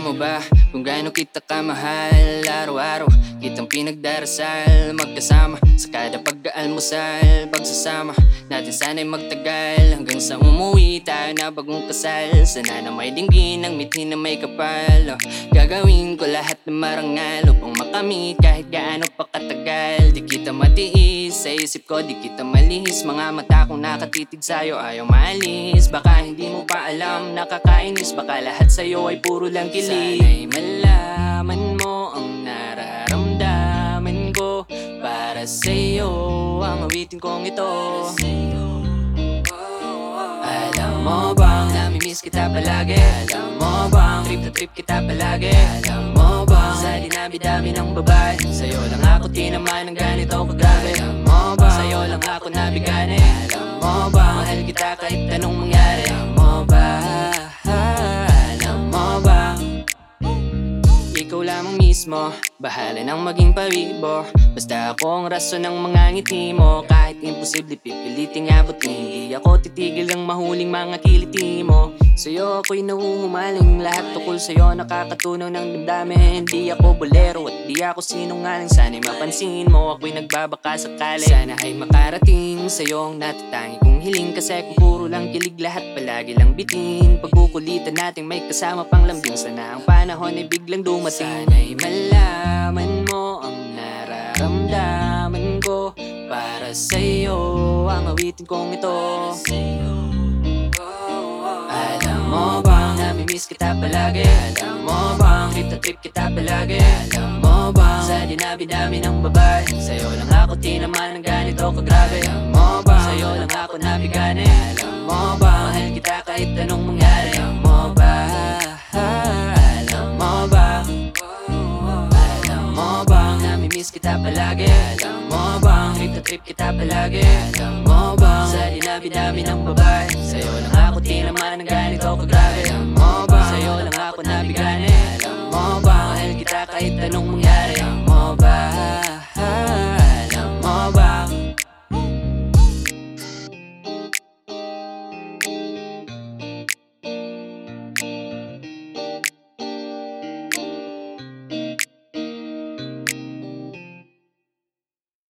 mo ba kung gaano kita kamahal? Araw-araw kitang pinagdarasal. Magkasama sa kada pag-aalmusal Pagsasama. Natin sana'y magtagal Hanggang sa umuwi. Tayo na bagong kasal. Sana na may dinggin ang mithi na may kapal. Oh, Gagawin ko lahat ng marangal Upang makamit kahit gaano pa katagal. Di kita matiis sa isip ko Di kita malihis. Mga mata kong nakatitig sa'yo ayaw maalis. Baka hindi mo pa alam nakakainis. Baka lahat sa'yo ay puro lang kilig. Sana'y malaman mo ang nararamdaman ko. Para sa'yo ang awitin kong ito. Alam namimiss kita palagi. Alam mo bang trip na trip kita palagi? Alam mo bang sa dinami-dami ng babae Sa'yo lang ako tinaman ng ganito kagabi? Alam mo bang sa'yo lang ako nabigani? Alam mo bang mahal kita kahit anong mangyari? Alam mismo Bahala nang maging pabibor Basta ako ang rason ng mga ngiti mo. Kahit imposible pipiliting abutin Hindi ako titigil ng mahuling mga kiliti mo. Sa'yo ako'y nahuhumaling Lahat. Tukol sa'yo nakakatunaw ng damdamin. Hindi ako bolero at di ako sinungaling. Sana'y mapansin mo ako'y nagbabaka sakali Sana ay makarating sa'yo ang natatangi kong hiling Kasi kung puro lang kilig lahat palagi lang bitin. Pagkukulitan natin may kasama pang lambing. Sana ang panahon ay biglang dumating. Sana'y malaman mo ang nararamdaman ko. Para sa'yo ang awitin kong ito. Alam mo bang namimiss kita palagi? Alam mo bang trip na trip kita palagi? Alam mo bang sa dinabi-dami ng babae? Sa'yo lang ako tinaman ng ganito kagrabe. Alam mo bang sa'yo lang ako nabigani? Alam mo bang mahal kita kahit anong mangyari? Alam mo. ba namimiss kita palagi. Alam mo bang trip na trip kita palagi? Alam mo bang sa dinabi-dami ng babae? Sa'yo lang ako tinaman ng ganito kagrabe